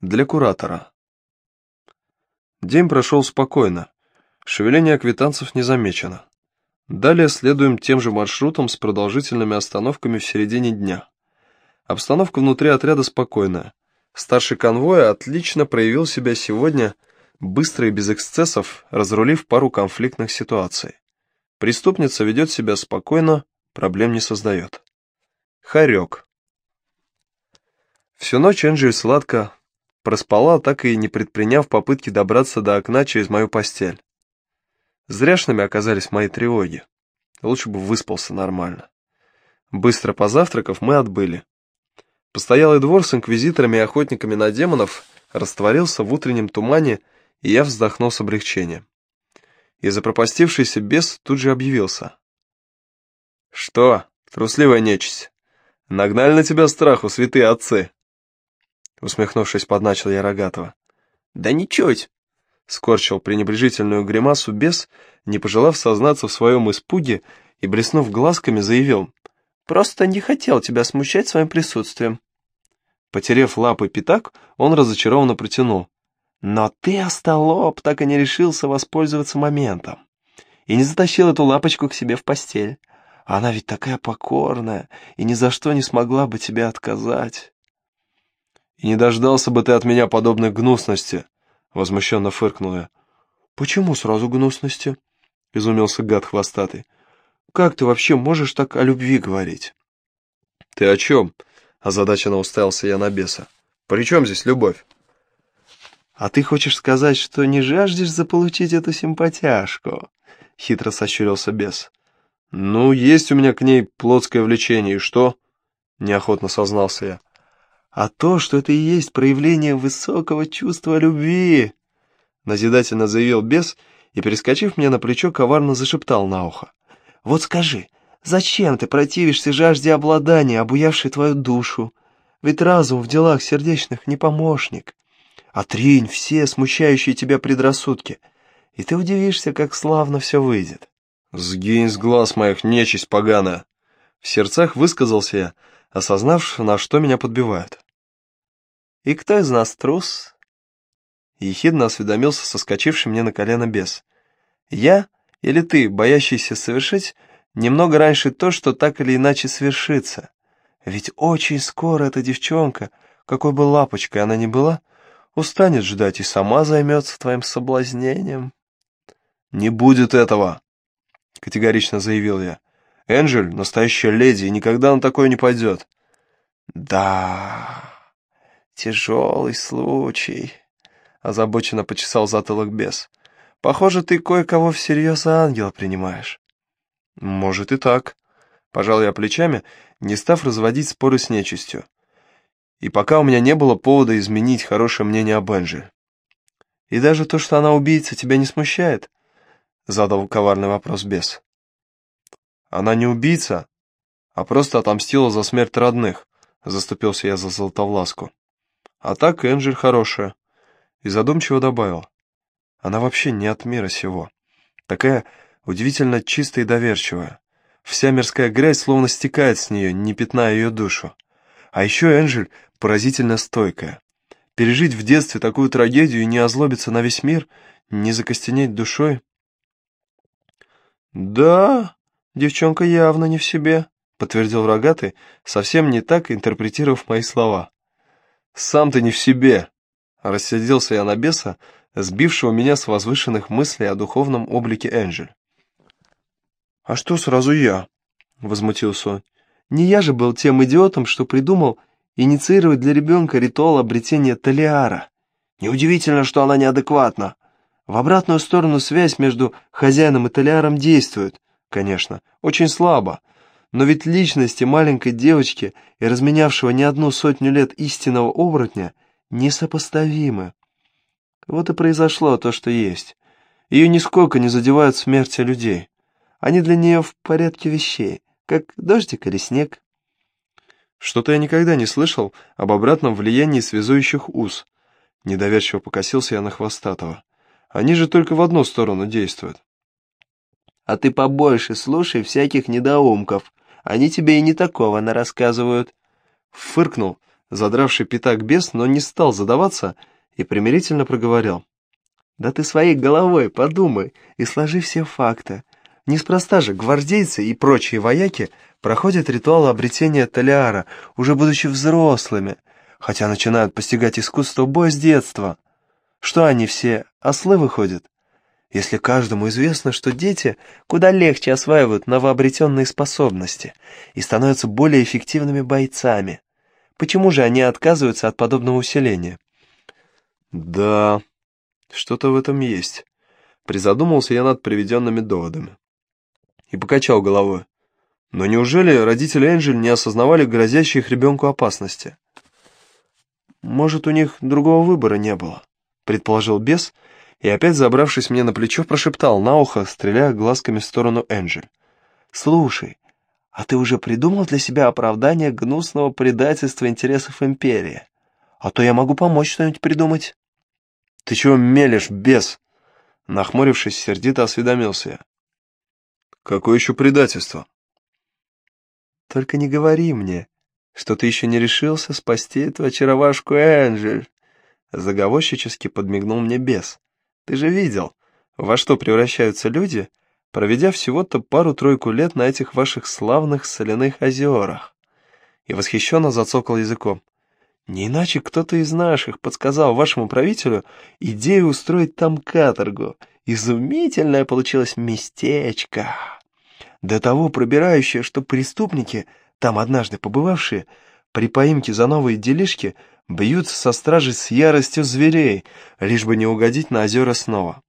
Для куратора. День прошел спокойно. Шевеление квитанцев не замечено. Далее следуем тем же маршрутом с продолжительными остановками в середине дня. Обстановка внутри отряда спокойная. Старший конвоя отлично проявил себя сегодня, быстро и без эксцессов, разрулив пару конфликтных ситуаций. Преступница ведет себя спокойно, проблем не создает. Харек. Всю ночь Энджель сладко проспала, так и не предприняв попытки добраться до окна через мою постель. Зряшными оказались мои тревоги. Лучше бы выспался нормально. Быстро позавтракав, мы отбыли. Постоялый двор с инквизиторами и охотниками на демонов растворился в утреннем тумане, и я вздохнул с облегчением. И запропастившийся бес тут же объявился. «Что, трусливая нечисть, нагнали на тебя страху святые отцы?» Усмехнувшись, подначил я Рогатого. «Да ничуть!» Скорчил пренебрежительную гримасу бес, не пожелав сознаться в своем испуге и, блеснув глазками, заявил. «Просто не хотел тебя смущать своим присутствием». Потерев лапы пятак, он разочарованно протянул. «Но ты, остолоп, так и не решился воспользоваться моментом. И не затащил эту лапочку к себе в постель. Она ведь такая покорная и ни за что не смогла бы тебе отказать». «И не дождался бы ты от меня подобной гнусности», — возмущенно фыркнул я. «Почему сразу гнусности?» — изумился гад хвостатый. «Как ты вообще можешь так о любви говорить?» «Ты о чем?» — озадаченно уставился я на беса. «При чем здесь любовь?» «А ты хочешь сказать, что не жаждешь заполучить эту симпатяшку?» — хитро сощурился бес. «Ну, есть у меня к ней плотское влечение, и что?» — неохотно сознался я а то, что это и есть проявление высокого чувства любви», — назидательно заявил бес и, перескочив мне на плечо, коварно зашептал на ухо. «Вот скажи, зачем ты противишься жажде обладания, обуявшей твою душу? Ведь разум в делах сердечных не помощник. Отринь все смущающие тебя предрассудки, и ты удивишься, как славно все выйдет». «Сгинь с глаз моих, нечисть поганая!» В сердцах высказался я, осознав, на что меня подбивают. «И кто из нас трус?» Ехидно осведомился соскочивший мне на колено бес. «Я или ты, боящийся совершить немного раньше то, что так или иначе свершится? Ведь очень скоро эта девчонка, какой бы лапочкой она ни была, устанет ждать и сама займется твоим соблазнением». «Не будет этого!» — категорично заявил я. Энджель — настоящая леди, и никогда на такое не пойдет. Да, тяжелый случай, — озабоченно почесал затылок бес. Похоже, ты кое-кого всерьез за ангела принимаешь. Может и так. Пожал я плечами, не став разводить споры с нечистью. И пока у меня не было повода изменить хорошее мнение об Энджель. И даже то, что она убийца, тебя не смущает? Задал коварный вопрос бес. Она не убийца, а просто отомстила за смерть родных, заступился я за Золотовласку. А так Энджель хорошая. И задумчиво добавил. Она вообще не от мира сего. Такая удивительно чистая и доверчивая. Вся мирская грязь словно стекает с нее, не пятная ее душу. А еще Энджель поразительно стойкая. Пережить в детстве такую трагедию и не озлобиться на весь мир, не закостенеть душой. «Да», «Девчонка явно не в себе», — подтвердил рогатый, совсем не так интерпретировав мои слова. «Сам ты не в себе», — рассердился я на беса, сбившего меня с возвышенных мыслей о духовном облике Энджель. «А что сразу я?» — возмутился он. «Не я же был тем идиотом, что придумал инициировать для ребенка ритуал обретения талиара. Неудивительно, что она неадекватна. В обратную сторону связь между хозяином и талиаром действует, конечно, очень слабо, но ведь личности маленькой девочки и разменявшего не одну сотню лет истинного оборотня несопоставимы. Вот и произошло то, что есть. Ее нисколько не задевают смерти людей. Они для нее в порядке вещей, как дождик или снег. Что-то я никогда не слышал об обратном влиянии связующих уз. Недоверчиво покосился я на Хвостатого. Они же только в одну сторону действуют а ты побольше слушай всяких недоумков. Они тебе и не такого нарассказывают». Фыркнул, задравший пятак бес, но не стал задаваться и примирительно проговорил. «Да ты своей головой подумай и сложи все факты. Неспроста же гвардейцы и прочие вояки проходят ритуал обретения Талиара, уже будучи взрослыми, хотя начинают постигать искусство боя с детства. Что они все, ослы выходят? Если каждому известно, что дети куда легче осваивают новообретенные способности и становятся более эффективными бойцами, почему же они отказываются от подобного усиления? Да, что-то в этом есть. Призадумался я над приведенными доводами. И покачал головой. Но неужели родители Энджель не осознавали грозящей их ребенку опасности? Может, у них другого выбора не было, предположил бес, и опять, забравшись мне на плечо, прошептал на ухо, стреляя глазками в сторону Энджель. «Слушай, а ты уже придумал для себя оправдание гнусного предательства интересов Империи? А то я могу помочь что-нибудь придумать». «Ты чего мелешь, бес?» Нахмурившись, сердито осведомился я. «Какое еще предательство?» «Только не говори мне, что ты еще не решился спасти эту очаровашку Энджель!» Заговорщически подмигнул мне бес. «Ты же видел, во что превращаются люди, проведя всего-то пару-тройку лет на этих ваших славных соляных озерах!» И восхищенно зацокал языком. «Не иначе кто-то из наших подсказал вашему правителю идею устроить там каторгу. Изумительное получилось местечко!» До того пробирающее, что преступники там однажды побывавшие, при поимке за новые делишки бьются со стражей с яростью зверей, лишь бы не угодить на озера снова.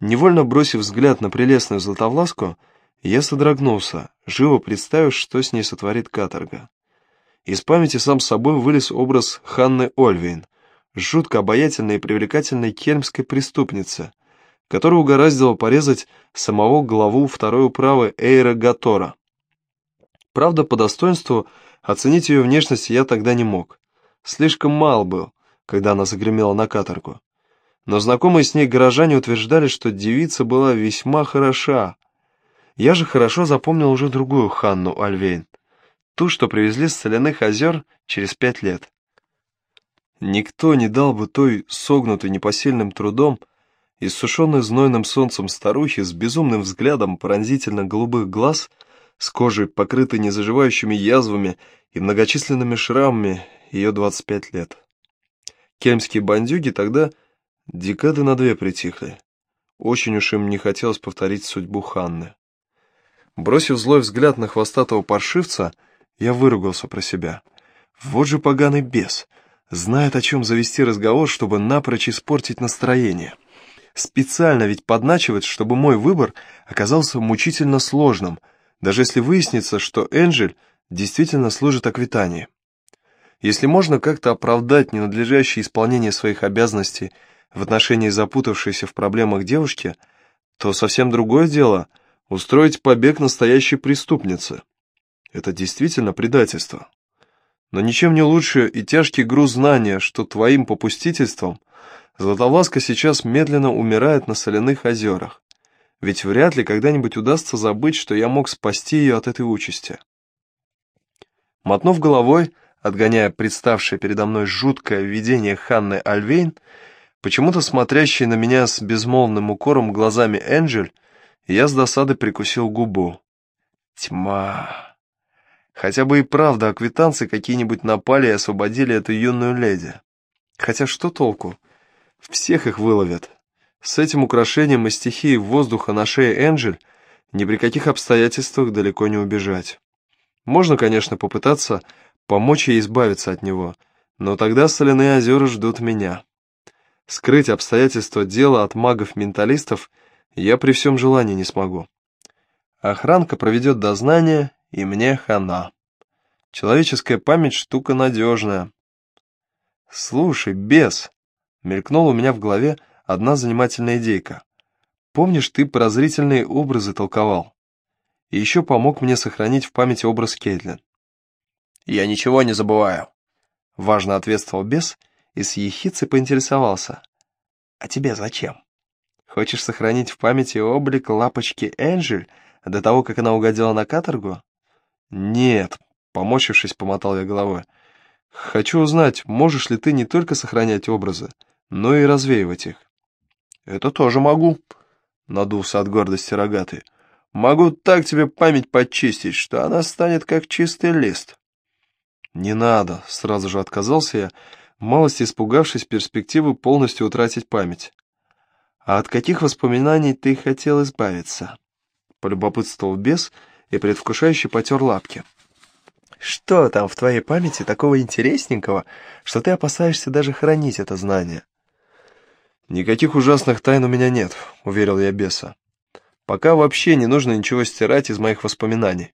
Невольно бросив взгляд на прелестную златовласку, я содрогнулся, живо представив, что с ней сотворит каторга. Из памяти сам собой вылез образ Ханны Ольвейн, жутко обаятельной и привлекательной кельмской преступницы, которую угораздило порезать самого главу второй управы Эйра Гатора. Правда, по достоинству оценить ее внешность я тогда не мог. Слишком мал был, когда она загремела на каторгу. Но знакомые с ней горожане утверждали, что девица была весьма хороша. Я же хорошо запомнил уже другую Ханну Альвейн, ту, что привезли с соляных озер через пять лет. Никто не дал бы той согнутой непосильным трудом, иссушенной знойным солнцем старухи с безумным взглядом пронзительно голубых глаз — с кожей, покрытой незаживающими язвами и многочисленными шрамами, ее 25 лет. Кельмские бандюги тогда декады на две притихли. Очень уж им не хотелось повторить судьбу Ханны. Бросив злой взгляд на хвостатого паршивца, я выругался про себя. Вот же поганый бес! Знает, о чем завести разговор, чтобы напрочь испортить настроение. Специально ведь подначивает, чтобы мой выбор оказался мучительно сложным — даже если выяснится, что Энджель действительно служит Аквитании. Если можно как-то оправдать ненадлежащее исполнение своих обязанностей в отношении запутавшейся в проблемах девушки, то совсем другое дело – устроить побег настоящей преступницы. Это действительно предательство. Но ничем не лучше и тяжкий груз знания, что твоим попустительством Златовласка сейчас медленно умирает на соляных озерах ведь вряд ли когда-нибудь удастся забыть, что я мог спасти ее от этой участи. Мотнув головой, отгоняя представшее передо мной жуткое видение Ханны Альвейн, почему-то смотрящей на меня с безмолвным укором глазами Энджель, я с досады прикусил губу. Тьма. Хотя бы и правда аквитанцы какие-нибудь напали и освободили эту юную леди. Хотя что толку? Всех их выловят. С этим украшением из стихии воздуха на шее Энджель ни при каких обстоятельствах далеко не убежать. Можно, конечно, попытаться помочь ей избавиться от него, но тогда соляные озера ждут меня. Скрыть обстоятельства дела от магов-менталистов я при всем желании не смогу. Охранка проведет дознание, и мне хана. Человеческая память штука надежная. Слушай, бес, мелькнул у меня в голове, одна занимательная идейка. Помнишь, ты прозрительные образы толковал? И еще помог мне сохранить в памяти образ Кейтлин. «Я ничего не забываю», — важно ответствовал бес и с ехицей поинтересовался. «А тебе зачем? Хочешь сохранить в памяти облик лапочки Энджель до того, как она угодила на каторгу?» «Нет», — помочившись, помотал я головой. Хочу узнать, можешь ли ты не только сохранять образы, но и развеивать их. Это тоже могу, надулся от гордости рогатый. Могу так тебе память подчистить, что она станет как чистый лист. Не надо, сразу же отказался я, малость испугавшись перспективы полностью утратить память. А от каких воспоминаний ты хотел избавиться? Полюбопытствовал бес и предвкушающе потер лапки. Что там в твоей памяти такого интересненького, что ты опасаешься даже хранить это знание? Никаких ужасных тайн у меня нет, уверил я беса. Пока вообще не нужно ничего стирать из моих воспоминаний.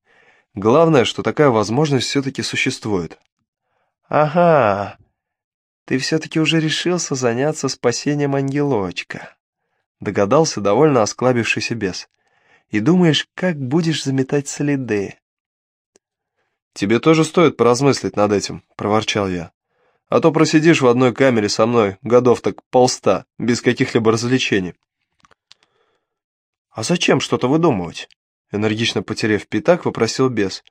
Главное, что такая возможность все-таки существует. Ага, ты все-таки уже решился заняться спасением ангелочка. Догадался довольно осклабившийся бес. И думаешь, как будешь заметать следы. «Тебе тоже стоит поразмыслить над этим», — проворчал я. «А то просидишь в одной камере со мной годов так полста, без каких-либо развлечений». «А зачем что-то выдумывать?» Энергично потеряв пятак, вопросил бес.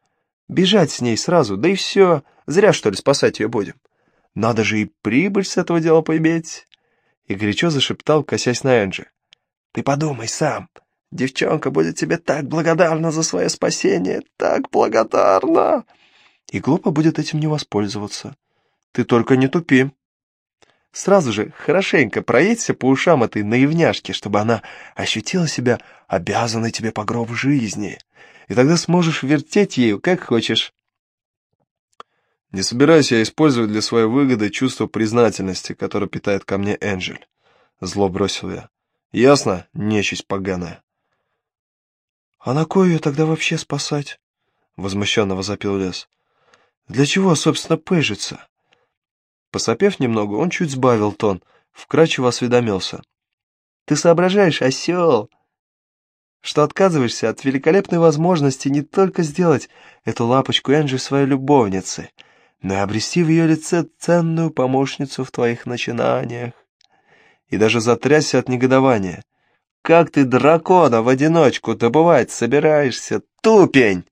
«Бежать с ней сразу, да и все. Зря, что ли, спасать ее будем. Надо же и прибыль с этого дела поиметь». И горячо зашептал, косясь на Энджи. «Ты подумай сам. Девчонка будет тебе так благодарна за свое спасение, так благодарна!» и глупо будет этим не воспользоваться. Ты только не тупи. Сразу же хорошенько проедься по ушам этой наивняшки, чтобы она ощутила себя обязанной тебе по гробу жизни, и тогда сможешь вертеть ею, как хочешь. Не собираюсь я использовать для своей выгоды чувство признательности, которое питает ко мне Энджель. Зло бросил я. Ясно, нечисть поганая. А на кой ее тогда вообще спасать? Возмущенно возопил лес. Для чего, собственно, пыжиться? Посопев немного, он чуть сбавил тон, вкрадчиво осведомился. Ты соображаешь, осел, что отказываешься от великолепной возможности не только сделать эту лапочку Энджи своей любовницей, но и обрести в ее лице ценную помощницу в твоих начинаниях. И даже затрясся от негодования. Как ты дракона в одиночку добывать собираешься, тупень?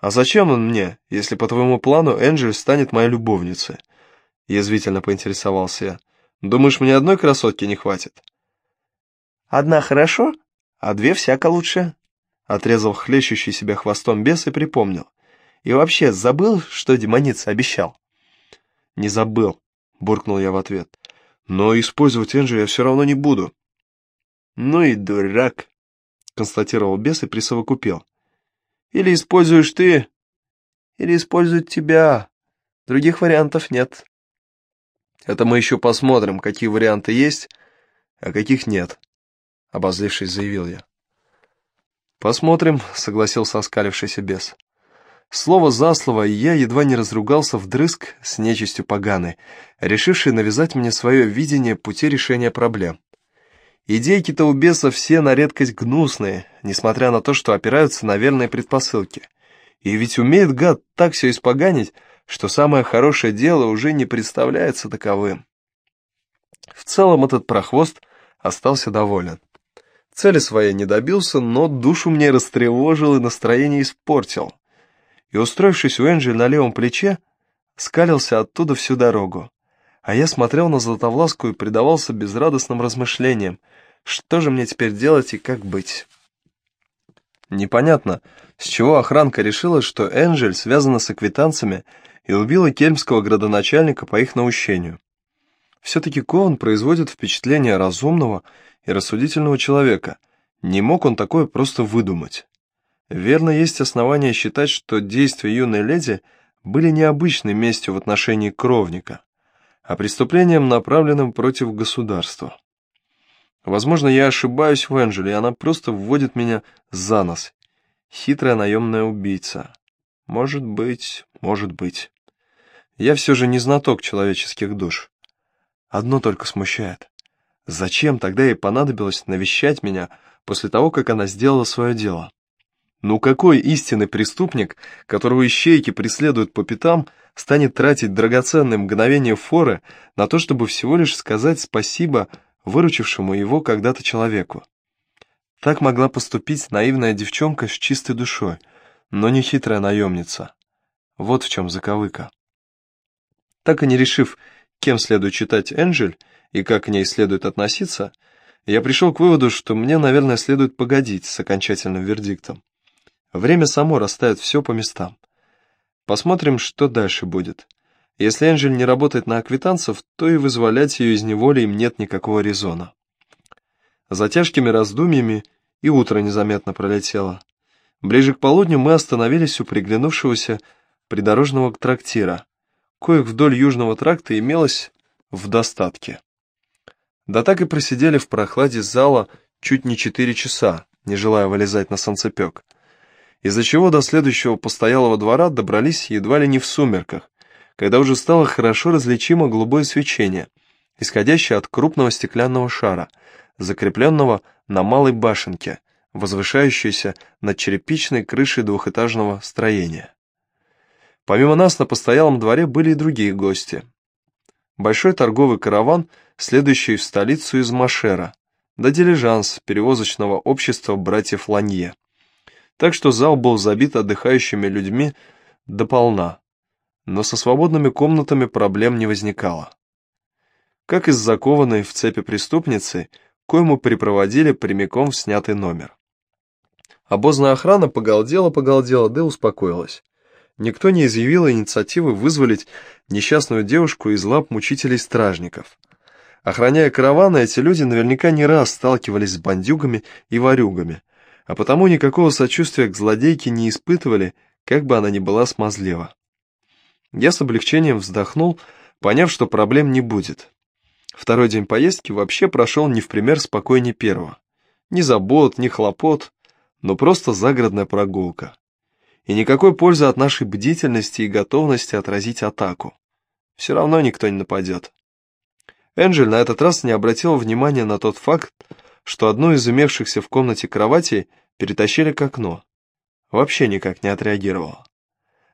«А зачем он мне, если по твоему плану Энджель станет моей любовницей?» Язвительно поинтересовался я. «Думаешь, мне одной красотки не хватит?» «Одна хорошо, а две всяко лучше», — отрезал хлещущий себя хвостом бес и припомнил. «И вообще, забыл, что демоница обещал?» «Не забыл», — буркнул я в ответ. «Но использовать Энджи я все равно не буду». «Ну и дурак», — констатировал бес и присовокупил. Или используешь ты, или используют тебя. Других вариантов нет. Это мы еще посмотрим, какие варианты есть, а каких нет, обозлившись, заявил я. Посмотрим, согласился оскалившийся бес. Слово за слово, и я едва не разругался вдрызг с нечистью поганой, решившей навязать мне свое видение пути решения проблем. Идейки-то у беса все на редкость гнусные, несмотря на то, что опираются на верные предпосылки. И ведь умеет гад так все испоганить, что самое хорошее дело уже не представляется таковым. В целом этот прохвост остался доволен. Цели своей не добился, но душу мне растревожил и настроение испортил. И, устроившись у Энджи на левом плече, скалился оттуда всю дорогу. А я смотрел на Златовласку и предавался безрадостным размышлениям, что же мне теперь делать и как быть? Непонятно, с чего охранка решила, что Энджель связана с аквитанцами и убила кельмского градоначальника по их наущению. Все-таки Коан производит впечатление разумного и рассудительного человека. Не мог он такое просто выдумать. Верно, есть основания считать, что действия юной леди были необычной местью в отношении кровника, а преступлением, направленным против государства. Возможно, я ошибаюсь в Энджеле, и она просто вводит меня за нос. Хитрая наемная убийца. Может быть, может быть. Я все же не знаток человеческих душ. Одно только смущает. Зачем тогда ей понадобилось навещать меня после того, как она сделала свое дело? Ну какой истинный преступник, которого ищейки преследуют по пятам, станет тратить драгоценные мгновения форы на то, чтобы всего лишь сказать спасибо выручившему его когда-то человеку. Так могла поступить наивная девчонка с чистой душой, но не хитрая наемница. Вот в чем заковыка. Так и не решив, кем следует читать Энджель и как к ней следует относиться, я пришел к выводу, что мне, наверное, следует погодить с окончательным вердиктом. Время само расставит все по местам. Посмотрим, что дальше будет. Если Энджель не работает на аквитанцев, то и вызволять ее из неволи им нет никакого резона. За тяжкими раздумьями и утро незаметно пролетело. Ближе к полудню мы остановились у приглянувшегося придорожного трактира, коих вдоль южного тракта имелось в достатке. Да так и просидели в прохладе зала чуть не четыре часа, не желая вылезать на солнцепек, из-за чего до следующего постоялого двора добрались едва ли не в сумерках, когда уже стало хорошо различимо голубое свечение, исходящее от крупного стеклянного шара, закрепленного на малой башенке, возвышающейся над черепичной крышей двухэтажного строения. Помимо нас на постоялом дворе были и другие гости. Большой торговый караван, следующий в столицу из Машера, да дилижанс перевозочного общества братьев Ланье. Так что зал был забит отдыхающими людьми до полна, но со свободными комнатами проблем не возникало. Как из закованной в цепи преступницы, коему припроводили прямиком в снятый номер. Обозная охрана погалдела-погалдела, да успокоилась. Никто не изъявил инициативы вызволить несчастную девушку из лап мучителей-стражников. Охраняя караваны, эти люди наверняка не раз сталкивались с бандюгами и ворюгами, а потому никакого сочувствия к злодейке не испытывали, как бы она ни была смазлива. Я с облегчением вздохнул, поняв, что проблем не будет. Второй день поездки вообще прошел не в пример спокойнее первого. Ни забот, ни хлопот, но просто загородная прогулка и никакой пользы от нашей бдительности и готовности отразить атаку. Все равно никто не нападет. Энджель на этот раз не обратил внимания на тот факт, что одну из имевшихся в комнате кровати перетащили к окну. Вообще никак не отреагировала.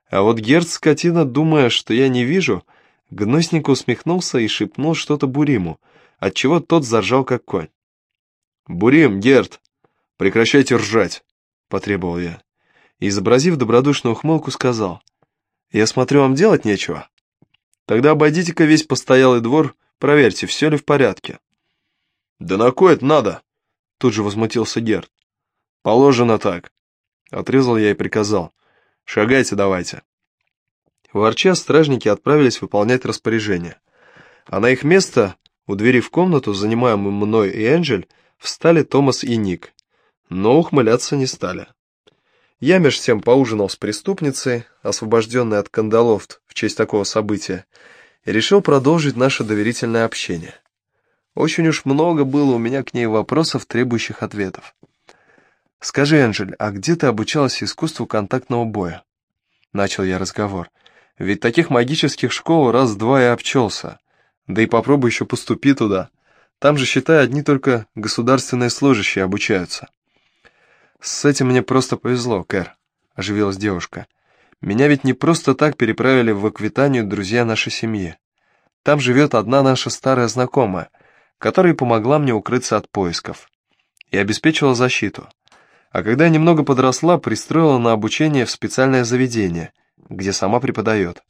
А вот Герц скотина, думая, что я не вижу, гнусненько усмехнулся и шепнул что-то Буриму, отчего тот заржал как конь. «Бурим, Герт, прекращайте ржать!» — потребовал я и, изобразив добродушную ухмылку, сказал, «Я смотрю, вам делать нечего? Тогда обойдите-ка весь постоялый двор, проверьте, все ли в порядке». «Да на кое это надо?» Тут же возмутился Герд. «Положено так», — отрезал я и приказал. «Шагайте давайте». Ворча, стражники отправились выполнять распоряжение. А на их место, у двери в комнату, занимаемую мной и Энджель, встали Томас и Ник, но ухмыляться не стали. Я меж тем поужинал с преступницей, освобожденной от кандалов в честь такого события, и решил продолжить наше доверительное общение. Очень уж много было у меня к ней вопросов, требующих ответов. «Скажи, Энджель, а где ты обучалась искусству контактного боя?» Начал я разговор. «Ведь таких магических школ раз-два и обчелся. Да и попробуй еще поступи туда. Там же, считай, одни только государственные служащие обучаются». «С этим мне просто повезло, Кэр», — оживилась девушка. «Меня ведь не просто так переправили в Аквитанию друзья нашей семьи. Там живет одна наша старая знакомая, которая помогла мне укрыться от поисков и обеспечила защиту. А когда немного подросла, пристроила на обучение в специальное заведение, где сама преподает.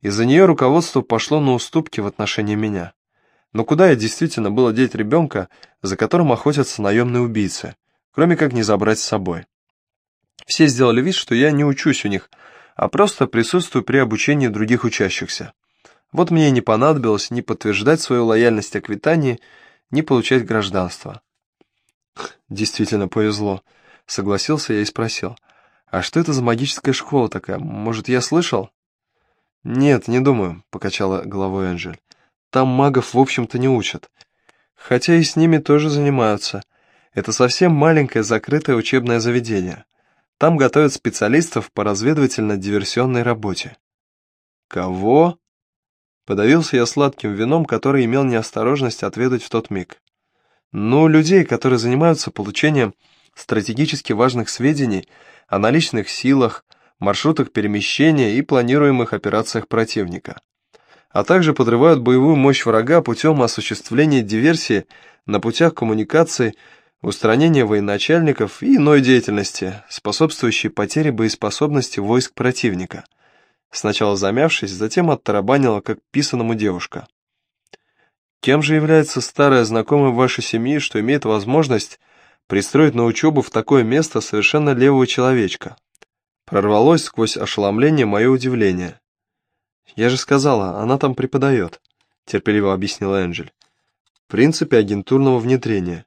Из-за нее руководство пошло на уступки в отношении меня. Но куда я действительно было деть ребенка, за которым охотятся наемные убийцы? кроме как не забрать с собой. Все сделали вид, что я не учусь у них, а просто присутствую при обучении других учащихся. Вот мне не понадобилось ни подтверждать свою лояльность Аквитании, ни получать гражданство. Действительно повезло, согласился я и спросил. А что это за магическая школа такая? Может, я слышал? Нет, не думаю, покачала головой Энджель. Там магов, в общем-то, не учат. Хотя и с ними тоже занимаются. Это совсем маленькое закрытое учебное заведение. Там готовят специалистов по разведывательно-диверсионной работе. Кого? Подавился я сладким вином, который имел неосторожность отведать в тот миг. Ну, людей, которые занимаются получением стратегически важных сведений о наличных силах, маршрутах перемещения и планируемых операциях противника. А также подрывают боевую мощь врага путем осуществления диверсии на путях коммуникации устранение военачальников и иной деятельности, способствующей потере боеспособности войск противника. Сначала замявшись, затем оттарабанила, как писанному девушка. Кем же является старая знакомая вашей семьи, что имеет возможность пристроить на учебу в такое место совершенно левого человечка? Прорвалось сквозь ошеломление мое удивление. «Я же сказала, она там преподает», — терпеливо объяснила Энджель. «В принципе агентурного внедрения».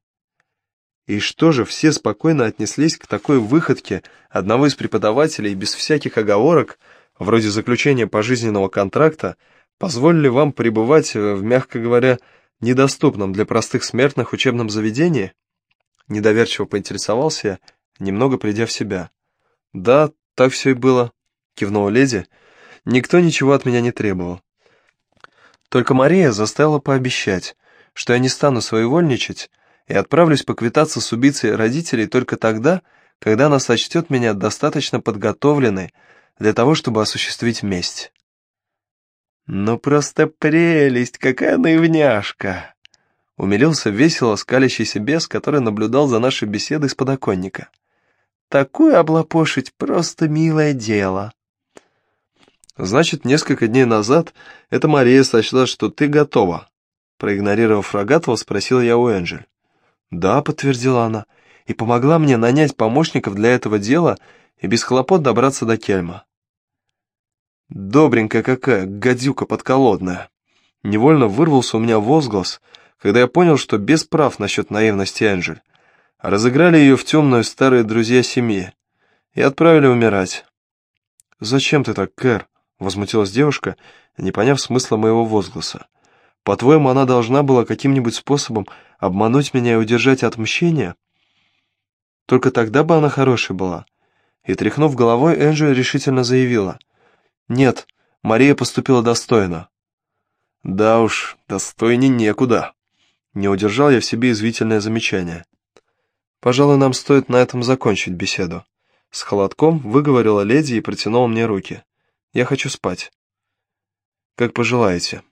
И что же, все спокойно отнеслись к такой выходке одного из преподавателей без всяких оговорок, вроде заключения пожизненного контракта, позволили вам пребывать в, мягко говоря, недоступном для простых смертных учебном заведении? Недоверчиво поинтересовался я, немного придя в себя. Да, так все и было, кивнула леди, — Никто ничего от меня не требовал. Только Мария заставила пообещать, что я не стану своевольничать и отправлюсь поквитаться с убийцей родителей только тогда, когда она сочтет меня достаточно подготовленной для того, чтобы осуществить месть. «Ну просто прелесть, какая наивняшка!» Умилился весело скалящийся бес, который наблюдал за нашей беседой с подоконника. «Такую облапошить просто милое дело!» Значит, несколько дней назад эта Мария сочла, что ты готова. Проигнорировав Рогатого, спросил я у Энджель. Да, подтвердила она, и помогла мне нанять помощников для этого дела и без хлопот добраться до Кельма. Добренькая какая, гадюка подколодная. Невольно вырвался у меня возглас, когда я понял, что без прав насчет наивности Энджель. Разыграли ее в темную старые друзья семьи и отправили умирать. «Зачем ты так, Кэр?» — возмутилась девушка, не поняв смысла моего возгласа. «По-твоему, она должна была каким-нибудь способом обмануть меня и удержать от мщения? Только тогда бы она хорошей была». И, тряхнув головой, Энджи решительно заявила. «Нет, Мария поступила достойно». «Да уж, достойней некуда». Не удержал я в себе извительное замечание. «Пожалуй, нам стоит на этом закончить беседу». С холодком выговорила леди и протянула мне руки. Я хочу спать. Как пожелаете.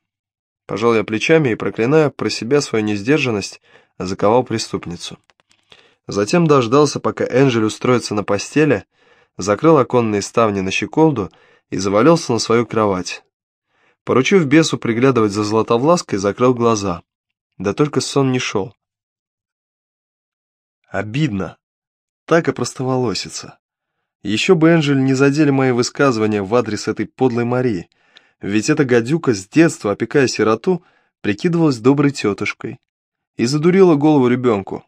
Пожал я плечами и, проклиная про себя свою несдержанность, заковал преступницу. Затем дождался, пока Энджель устроится на постели, закрыл оконные ставни на щеколду и завалился на свою кровать. Поручив бесу приглядывать за златовлаской, закрыл глаза. Да только сон не шел. Обидно. Так и простоволосится. Еще бы Энджель не задели мои высказывания в адрес этой подлой Марии, ведь эта гадюка с детства, опекая сироту, прикидывалась доброй тетушкой и задурила голову ребенку.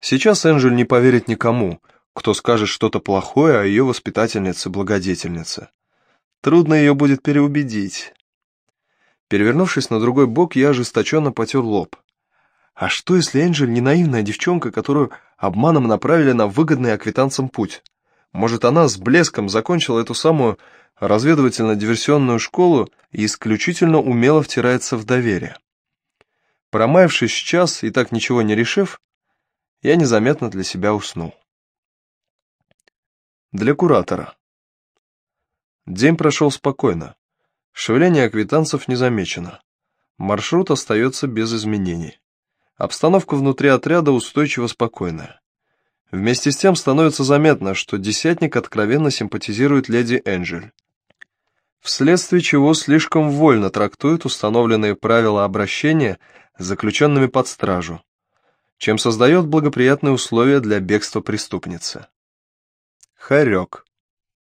Сейчас Энджель не поверит никому, кто скажет что-то плохое о ее воспитательнице-благодетельнице. Трудно ее будет переубедить. Перевернувшись на другой бок, я ожесточенно потер лоб. А что, если Энджель не наивная девчонка, которую обманом направили на выгодный аквитанцам путь? Может, она с блеском закончила эту самую разведывательно-диверсионную школу и исключительно умело втирается в доверие. Промаявшись час и так ничего не решив, я незаметно для себя уснул. Для куратора. День прошел спокойно. Шевеление аквитанцев не замечено. Маршрут остается без изменений. Обстановка внутри отряда устойчиво спокойная. Вместе с тем становится заметно, что десятник откровенно симпатизирует леди Энджель, вследствие чего слишком вольно трактует установленные правила обращения с заключенными под стражу, чем создает благоприятные условия для бегства преступницы. Харек.